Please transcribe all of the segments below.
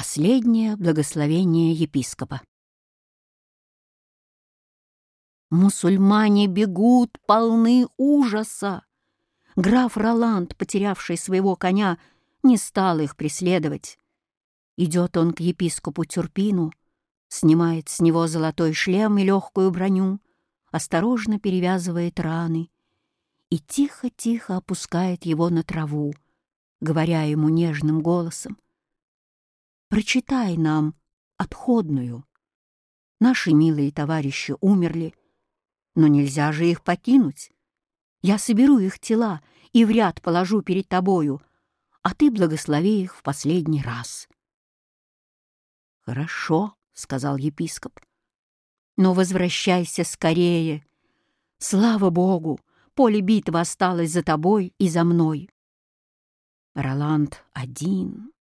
Последнее благословение епископа. Мусульмане бегут, полны ужаса. Граф Роланд, потерявший своего коня, не стал их преследовать. Идет он к епископу Тюрпину, снимает с него золотой шлем и легкую броню, осторожно перевязывает раны и тихо-тихо опускает его на траву, говоря ему нежным голосом — прочитай нам отходную. Наши милые товарищи умерли, но нельзя же их покинуть. Я соберу их тела и в ряд положу перед тобою, а ты благослови их в последний раз. «Хорошо», — сказал епископ, — «но возвращайся скорее. Слава Богу, поле битвы осталось за тобой и за мной». Роланд один,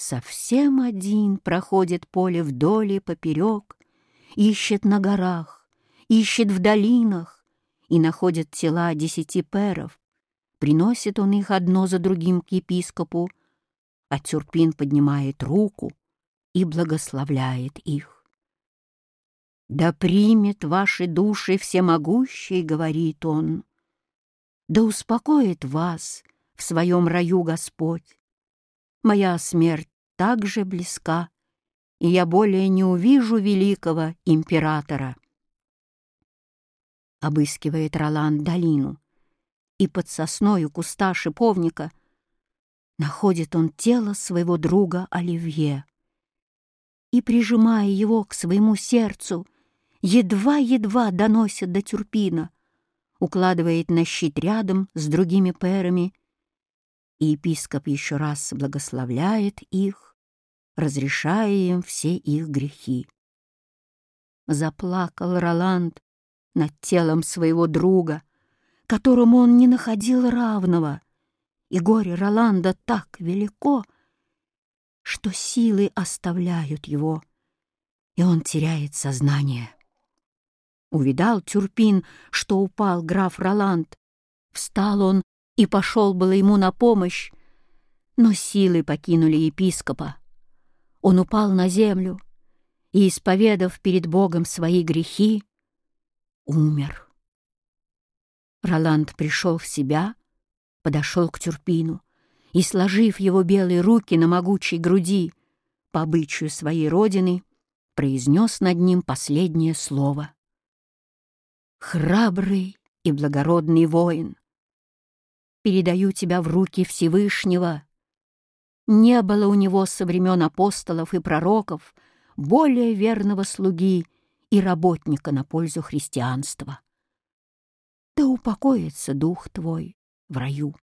Совсем один проходит поле вдоль и поперек, ищет на горах, ищет в долинах и находит тела десяти перов. Приносит он их одно за другим к епископу, а Тюрпин поднимает руку и благословляет их. «Да примет ваши души всемогущий», — говорит он, — «да успокоит вас в своем раю Господь, Моя смерть так же близка, и я более не увижу великого императора. Обыскивает Роланд долину, и под сосною куста шиповника находит он тело своего друга Оливье. И, прижимая его к своему сердцу, едва-едва доносит до Тюрпина, укладывает на щит рядом с другими перами и епископ еще раз благословляет их, разрешая им все их грехи. Заплакал Роланд над телом своего друга, которому он не находил равного, и горе Роланда так велико, что силы оставляют его, и он теряет сознание. Увидал Тюрпин, что упал граф Роланд. Встал он и пошел было ему на помощь, но силы покинули епископа. Он упал на землю и, исповедав перед Богом свои грехи, умер. Роланд пришел в себя, подошел к Тюрпину и, сложив его белые руки на могучей груди, по обычаю своей родины, произнес над ним последнее слово. «Храбрый и благородный воин, передаю тебя в руки Всевышнего. Не было у него со времен апостолов и пророков более верного слуги и работника на пользу христианства. Да упокоится дух твой в раю.